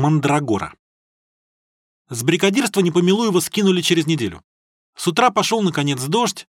Мандрагора. С бригадирства Непомилуева скинули через неделю. С утра пошел, наконец, дождь,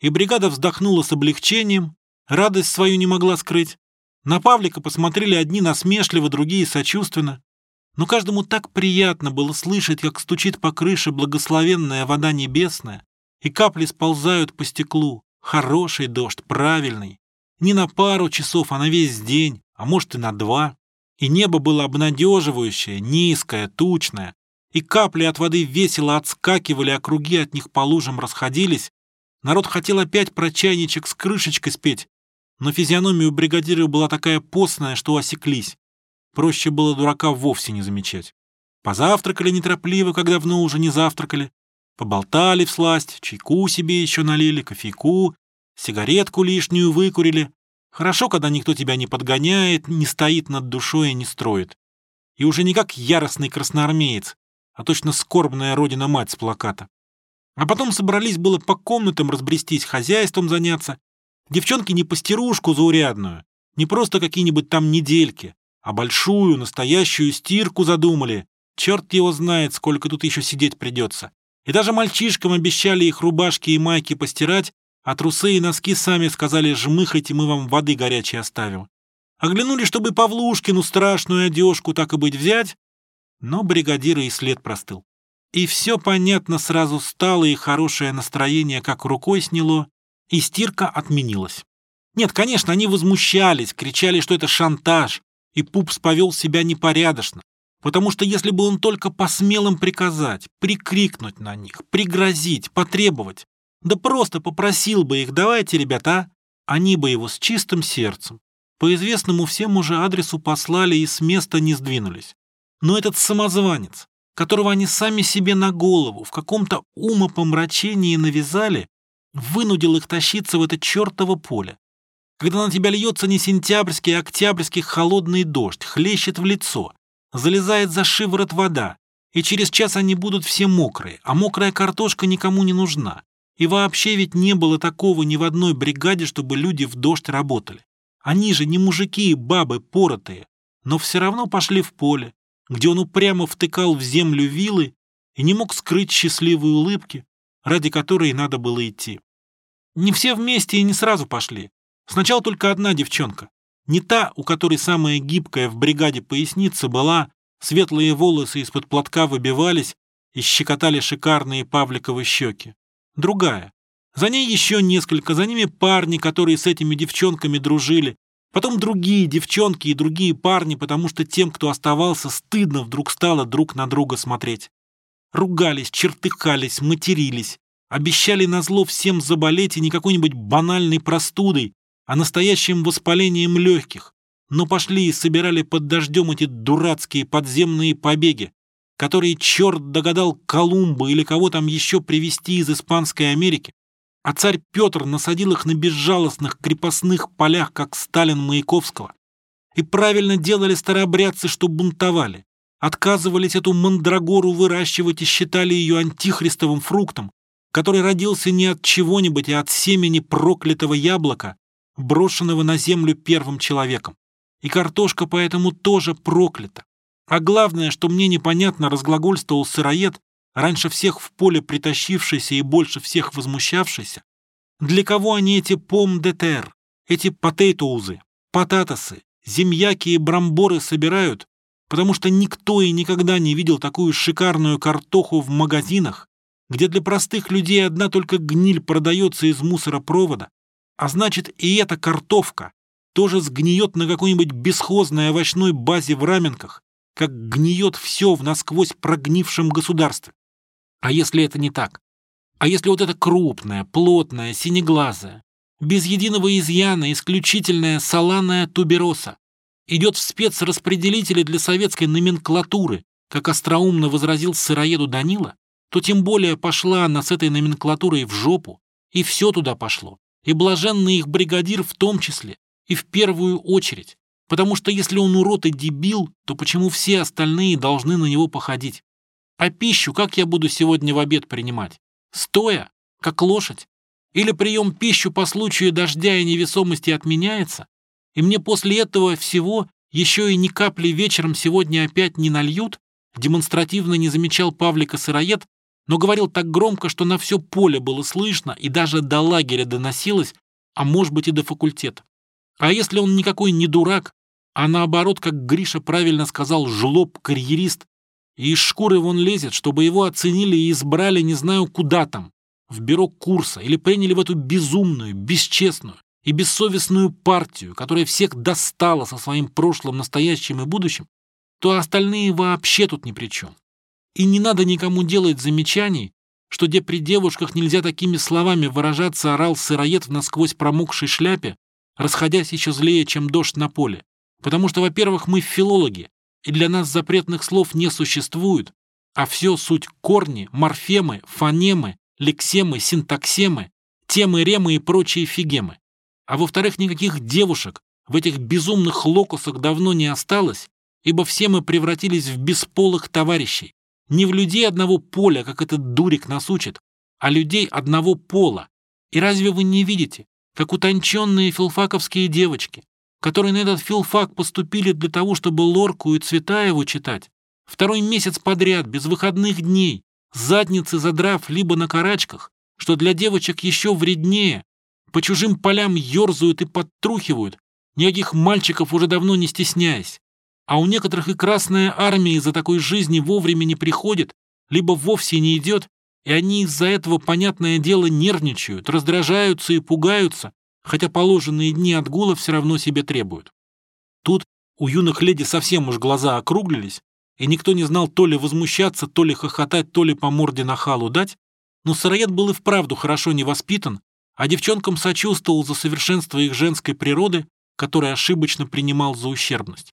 и бригада вздохнула с облегчением, радость свою не могла скрыть. На Павлика посмотрели одни насмешливо, другие сочувственно. Но каждому так приятно было слышать, как стучит по крыше благословенная вода небесная, и капли сползают по стеклу. Хороший дождь, правильный. Не на пару часов, а на весь день, а может и на два. И небо было обнадеживающее, низкое, тучное. И капли от воды весело отскакивали, а круги от них по лужам расходились. Народ хотел опять про чайничек с крышечкой спеть, но физиономия у бригадира была такая постная, что осеклись. Проще было дурака вовсе не замечать. Позавтракали неторопливо, как давно уже не завтракали. Поболтали в сласть, чайку себе еще налили, кофейку, сигаретку лишнюю выкурили. Хорошо, когда никто тебя не подгоняет, не стоит над душой и не строит. И уже не как яростный красноармеец, а точно скорбная родина-мать с плаката. А потом собрались было по комнатам разбрестись, хозяйством заняться. Девчонки не постирушку заурядную, не просто какие-нибудь там недельки, а большую, настоящую стирку задумали. Черт его знает, сколько тут еще сидеть придется. И даже мальчишкам обещали их рубашки и майки постирать, а трусы и носки сами сказали «жмыхайте, мы вам воды горячей оставим». Оглянули, чтобы Павлушкину страшную одежку так и быть взять, но бригадира и след простыл. И все понятно сразу стало, и хорошее настроение как рукой сняло, и стирка отменилась. Нет, конечно, они возмущались, кричали, что это шантаж, и Пупс повел себя непорядочно, потому что если бы он только посмел им приказать, прикрикнуть на них, пригрозить, потребовать, да просто попросил бы их, давайте, ребята, они бы его с чистым сердцем, по известному всем уже адресу послали и с места не сдвинулись. Но этот самозванец, которого они сами себе на голову в каком-то умопомрачении навязали, вынудил их тащиться в это чертово поле, когда на тебя льется не сентябрьский, а октябрьский холодный дождь, хлещет в лицо, залезает за шиворот вода, и через час они будут все мокрые, а мокрая картошка никому не нужна. И вообще ведь не было такого ни в одной бригаде, чтобы люди в дождь работали. Они же не мужики и бабы поротые, но все равно пошли в поле, где он упрямо втыкал в землю вилы и не мог скрыть счастливые улыбки, ради которой надо было идти. Не все вместе и не сразу пошли. Сначала только одна девчонка. Не та, у которой самая гибкая в бригаде поясница была, светлые волосы из-под платка выбивались и щекотали шикарные Павликовы щеки. Другая. За ней еще несколько, за ними парни, которые с этими девчонками дружили, потом другие девчонки и другие парни, потому что тем, кто оставался, стыдно вдруг стало друг на друга смотреть. Ругались, чертыхались, матерились, обещали назло всем заболеть и не какой-нибудь банальной простудой, а настоящим воспалением легких, но пошли и собирали под дождем эти дурацкие подземные побеги, которые черт догадал Колумба или кого там еще привезти из Испанской Америки, а царь Петр насадил их на безжалостных крепостных полях, как Сталин Маяковского. И правильно делали старообрядцы, что бунтовали, отказывались эту мандрагору выращивать и считали ее антихристовым фруктом, который родился не от чего-нибудь, а от семени проклятого яблока, брошенного на землю первым человеком. И картошка поэтому тоже проклята. А главное, что мне непонятно разглагольствовал сыроед, раньше всех в поле притащившийся и больше всех возмущавшийся. Для кого они эти пом-де-тер, эти потейтоузы, потатосы, земьяки и брамборы собирают, потому что никто и никогда не видел такую шикарную картоху в магазинах, где для простых людей одна только гниль продается из мусоропровода, а значит, и эта картовка тоже сгниет на какой-нибудь бесхозной овощной базе в раменках, как гниет все в насквозь прогнившем государстве. А если это не так? А если вот это крупная, плотная, синеглазая, без единого изъяна, исключительная саланая тубероса, идет в спецраспределители для советской номенклатуры, как остроумно возразил сыроеду Данила, то тем более пошла она с этой номенклатурой в жопу, и все туда пошло и блаженный их бригадир в том числе, и в первую очередь, потому что если он урод и дебил, то почему все остальные должны на него походить? А пищу как я буду сегодня в обед принимать? Стоя, как лошадь? Или прием пищу по случаю дождя и невесомости отменяется? И мне после этого всего еще и ни капли вечером сегодня опять не нальют, демонстративно не замечал Павлика сыроед, но говорил так громко, что на все поле было слышно и даже до лагеря доносилось, а может быть и до факультета. А если он никакой не дурак, а наоборот, как Гриша правильно сказал, жлоб-карьерист, и из шкуры вон лезет, чтобы его оценили и избрали не знаю куда там, в бюро курса, или приняли в эту безумную, бесчестную и бессовестную партию, которая всех достала со своим прошлым, настоящим и будущим, то остальные вообще тут ни при чем. И не надо никому делать замечаний, что где при девушках нельзя такими словами выражаться, орал сыроед в насквозь промокшей шляпе, расходясь еще злее, чем дождь на поле. Потому что, во-первых, мы филологи, и для нас запретных слов не существует, а все суть корни, морфемы, фонемы, лексемы, синтаксемы, темы, ремы и прочие фигемы. А во-вторых, никаких девушек в этих безумных локусах давно не осталось, ибо все мы превратились в бесполых товарищей. Не в людей одного поля, как этот дурик нас учит, а людей одного пола. И разве вы не видите, как утонченные филфаковские девочки, которые на этот филфак поступили для того, чтобы Лорку и Цветаеву читать, второй месяц подряд, без выходных дней, задницы задрав либо на карачках, что для девочек еще вреднее, по чужим полям ерзают и подтрухивают, никаких мальчиков уже давно не стесняясь. А у некоторых и Красная Армия из-за такой жизни вовремя не приходит, либо вовсе не идет, и они из-за этого, понятное дело, нервничают, раздражаются и пугаются, хотя положенные дни отгула все равно себе требуют. Тут у юных леди совсем уж глаза округлились, и никто не знал то ли возмущаться, то ли хохотать, то ли по морде на халу дать, но сыроед был и вправду хорошо не воспитан, а девчонкам сочувствовал за совершенство их женской природы, которую ошибочно принимал за ущербность.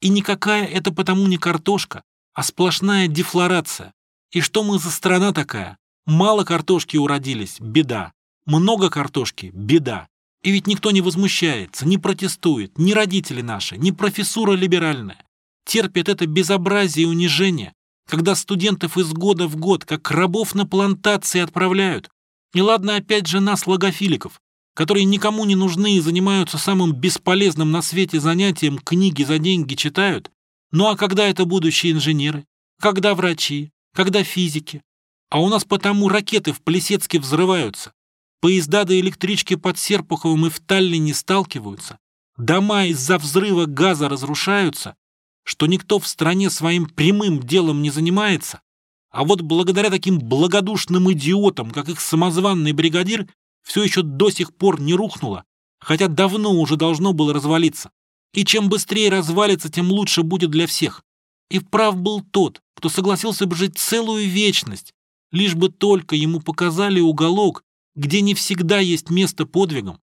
И никакая это потому не картошка, а сплошная дефлорация. И что мы за страна такая? Мало картошки уродились – беда. Много картошки – беда. И ведь никто не возмущается, не протестует, ни родители наши, ни профессура либеральная. Терпят это безобразие и унижение, когда студентов из года в год, как рабов на плантации отправляют. И ладно опять же нас, логофиликов, которые никому не нужны и занимаются самым бесполезным на свете занятием, книги за деньги читают. Ну а когда это будущие инженеры? Когда врачи? Когда физики? А у нас потому ракеты в Плесецке взрываются. Поезда до электрички под Серпуховым и в Таллине сталкиваются. Дома из-за взрыва газа разрушаются, что никто в стране своим прямым делом не занимается. А вот благодаря таким благодушным идиотам, как их самозванный бригадир, все еще до сих пор не рухнуло, хотя давно уже должно было развалиться. И чем быстрее развалится, тем лучше будет для всех. И вправ был тот, кто согласился бы жить целую вечность, лишь бы только ему показали уголок, где не всегда есть место подвигам.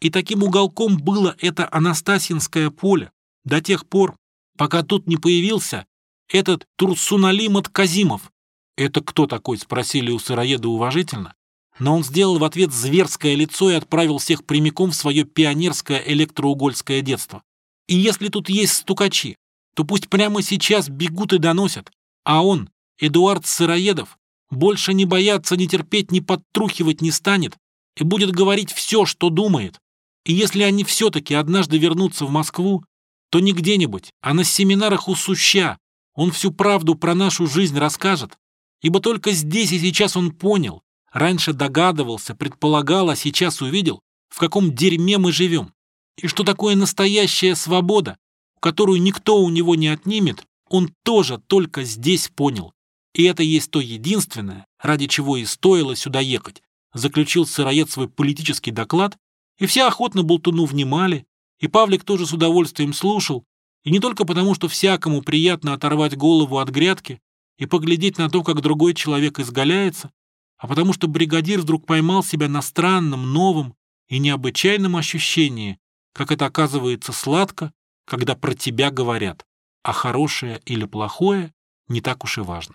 И таким уголком было это Анастасинское поле до тех пор, пока тут не появился этот Турсуналимат Казимов. «Это кто такой?» — спросили у сыроеда уважительно но он сделал в ответ зверское лицо и отправил всех прямиком в свое пионерское электроугольское детство. И если тут есть стукачи, то пусть прямо сейчас бегут и доносят, а он, Эдуард Сыроедов, больше не бояться, не терпеть, не подтрухивать не станет и будет говорить все, что думает. И если они все-таки однажды вернутся в Москву, то не где-нибудь, а на семинарах у Суща он всю правду про нашу жизнь расскажет, ибо только здесь и сейчас он понял, Раньше догадывался, предполагал, а сейчас увидел, в каком дерьме мы живем. И что такое настоящая свобода, которую никто у него не отнимет, он тоже только здесь понял. И это есть то единственное, ради чего и стоило сюда ехать, заключил сыроед свой политический доклад, и все охотно болтуну внимали, и Павлик тоже с удовольствием слушал, и не только потому, что всякому приятно оторвать голову от грядки и поглядеть на то, как другой человек изгаляется, а потому что бригадир вдруг поймал себя на странном, новом и необычайном ощущении, как это оказывается сладко, когда про тебя говорят, а хорошее или плохое не так уж и важно.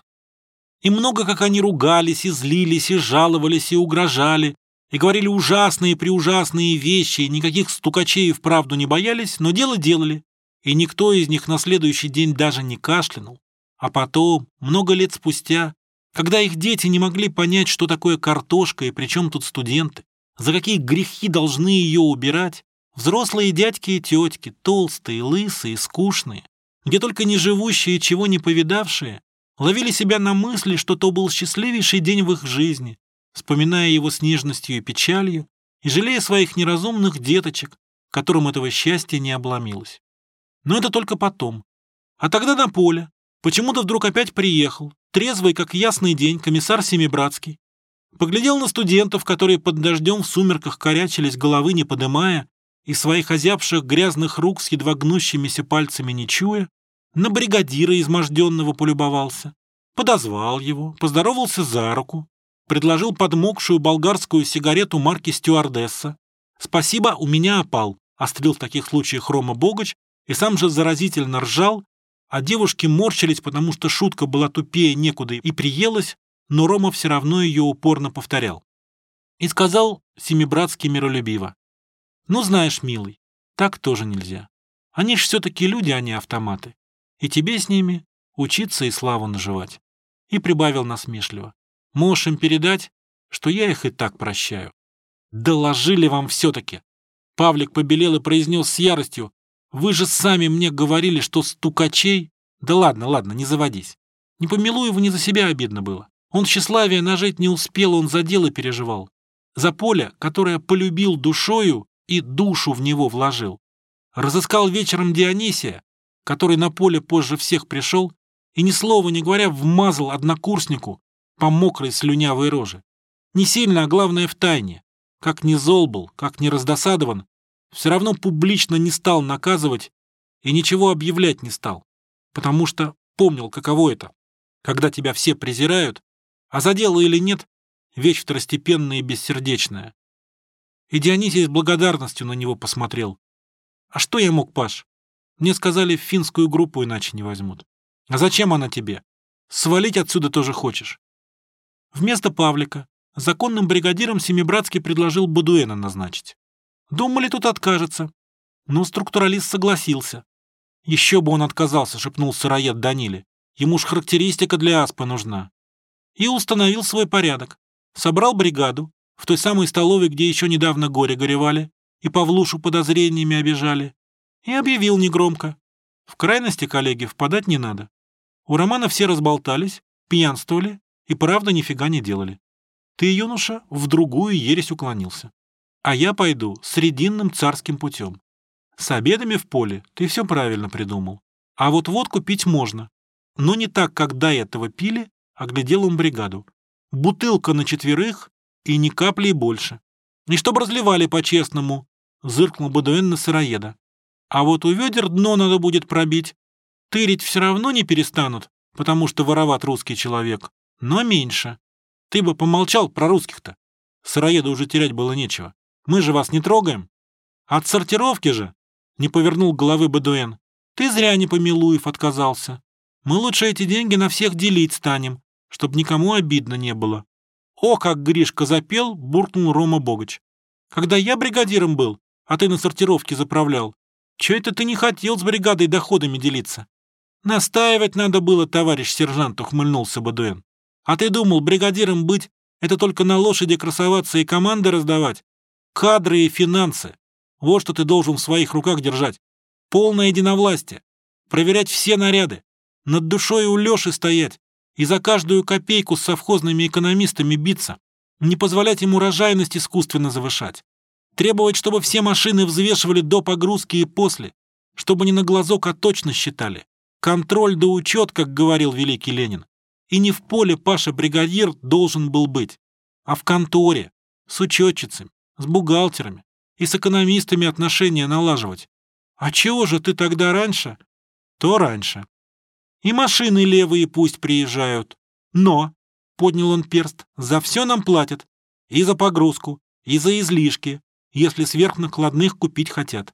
И много как они ругались, и злились, и жаловались, и угрожали, и говорили ужасные преужасные вещи, и никаких стукачей вправду не боялись, но дело делали, и никто из них на следующий день даже не кашлянул. А потом, много лет спустя, когда их дети не могли понять, что такое картошка и при чем тут студенты, за какие грехи должны ее убирать, Взрослые дядьки и тетки, толстые, лысые, скучные, где только не живущие, чего не повидавшие, ловили себя на мысли, что то был счастливейший день в их жизни, вспоминая его с нежностью и печалью, и жалея своих неразумных деточек, которым этого счастья не обломилось. Но это только потом. А тогда на поле, почему-то вдруг опять приехал, трезвый, как ясный день, комиссар Семибратский. Поглядел на студентов, которые под дождем в сумерках корячились, головы не подымая, и своих озябших грязных рук с едва гнущимися пальцами не чуя, на бригадира изможденного полюбовался, подозвал его, поздоровался за руку, предложил подмокшую болгарскую сигарету марки «Стюардесса». «Спасибо, у меня опал», — острил в таких случаях Рома Богач и сам же заразительно ржал, а девушки морщились, потому что шутка была тупее некуда и приелась, но Рома все равно ее упорно повторял. И сказал Семибратский миролюбиво. «Ну, знаешь, милый, так тоже нельзя. Они ж все-таки люди, а не автоматы. И тебе с ними учиться и славу наживать». И прибавил насмешливо. «Можешь им передать, что я их и так прощаю». «Доложили вам все-таки!» Павлик побелел и произнес с яростью. «Вы же сами мне говорили, что стукачей...» «Да ладно, ладно, не заводись. Не помилуй его, не за себя обидно было. Он тщеславие нажить не успел, он за дело переживал. За поле, которое полюбил душою и душу в него вложил. Разыскал вечером Дионисия, который на поле позже всех пришел, и ни слова не говоря вмазал однокурснику по мокрой слюнявой роже. Не сильно, а главное в тайне. Как ни зол был, как ни раздосадован, все равно публично не стал наказывать и ничего объявлять не стал, потому что помнил, каково это, когда тебя все презирают, а за дело или нет, вещь второстепенная и бессердечная. И Дионисий с благодарностью на него посмотрел. «А что я мог, Паш? Мне сказали, в финскую группу иначе не возьмут. А зачем она тебе? Свалить отсюда тоже хочешь?» Вместо Павлика законным бригадиром Семибратский предложил Бадуэна назначить. Думали, тут откажется. Но структуралист согласился. Еще бы он отказался, шепнул сыроед Даниле. Ему ж характеристика для Аспы нужна. И установил свой порядок. Собрал бригаду, в той самой столовой, где еще недавно горе горевали, и Павлушу подозрениями обижали, и объявил негромко. В крайности, коллеги, впадать не надо. У Романа все разболтались, пьянствовали и правда нифига не делали. Ты, юноша, в другую ересь уклонился. А я пойду срединным царским путем. С обедами в поле ты все правильно придумал. А вот водку пить можно. Но не так, как до этого пили, а глядел он бригаду. Бутылка на четверых и ни капли больше. И чтоб разливали по-честному, зыркнул Бадуэн на сыроеда. А вот у ведер дно надо будет пробить. Тырить все равно не перестанут, потому что вороват русский человек, но меньше. Ты бы помолчал про русских-то. Сыроеду уже терять было нечего. Мы же вас не трогаем. От сортировки же, не повернул головы Бадуэн. Ты зря не помилуев отказался. Мы лучше эти деньги на всех делить станем, чтобы никому обидно не было. О, как Гришка запел, буркнул Рома Богач. Когда я бригадиром был, а ты на сортировке заправлял, че это ты не хотел с бригадой доходами делиться? Настаивать надо было, товарищ сержант, ухмыльнулся Бадуэн. А ты думал, бригадиром быть — это только на лошади красоваться и команды раздавать? Кадры и финансы. Вот что ты должен в своих руках держать. Полное единовластие. Проверять все наряды. Над душой у Леши стоять и за каждую копейку с совхозными экономистами биться, не позволять им урожайность искусственно завышать, требовать, чтобы все машины взвешивали до погрузки и после, чтобы не на глазок, а точно считали. Контроль да учет, как говорил великий Ленин. И не в поле Паша бригадир должен был быть, а в конторе, с учетчицами, с бухгалтерами и с экономистами отношения налаживать. А чего же ты тогда раньше? То раньше. И машины левые пусть приезжают. Но, — поднял он перст, — за все нам платят. И за погрузку, и за излишки, если сверхнакладных купить хотят.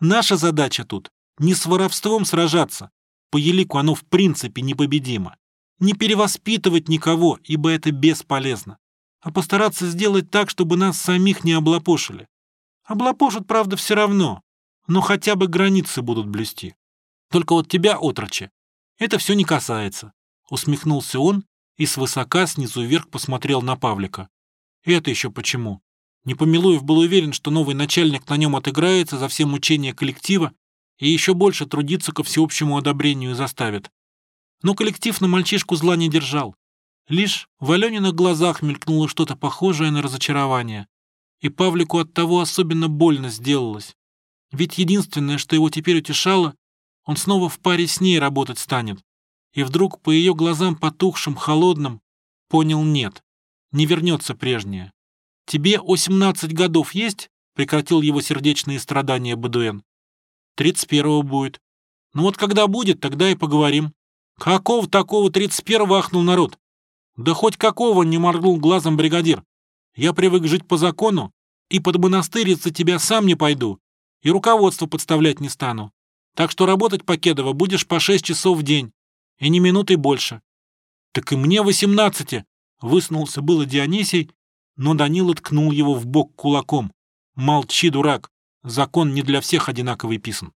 Наша задача тут — не с воровством сражаться. По елику оно в принципе непобедимо. Не перевоспитывать никого, ибо это бесполезно. А постараться сделать так, чтобы нас самих не облапошили. Облапошат, правда, все равно, но хотя бы границы будут блюсти. Только вот тебя, отроче, это все не касается. Усмехнулся он и свысока снизу вверх посмотрел на Павлика. Это еще почему? Непомилуев был уверен, что новый начальник на нем отыграется за все мучения коллектива и еще больше трудиться ко всеобщему одобрению заставит. Но коллектив на мальчишку зла не держал. Лишь в Алёниных глазах мелькнуло что-то похожее на разочарование. И Павлику от того особенно больно сделалось. Ведь единственное, что его теперь утешало, он снова в паре с ней работать станет. И вдруг по ее глазам потухшим, холодным, понял нет, не вернется прежнее. «Тебе 18 годов есть?» — прекратил его сердечные страдания Бадуэн. «Тридцать первого будет». «Ну вот когда будет, тогда и поговорим». «Какого такого тридцать первого ахнул народ?» «Да хоть какого!» — не моргнул глазом бригадир. «Я привык жить по закону, и под монастырь за тебя сам не пойду, и руководство подставлять не стану. Так что работать Покедово будешь по шесть часов в день, и ни минуты больше». «Так и мне восемнадцати!» — высунулся было Дионисий, но Данила ткнул его в бок кулаком. «Молчи, дурак! Закон не для всех одинаковый писан».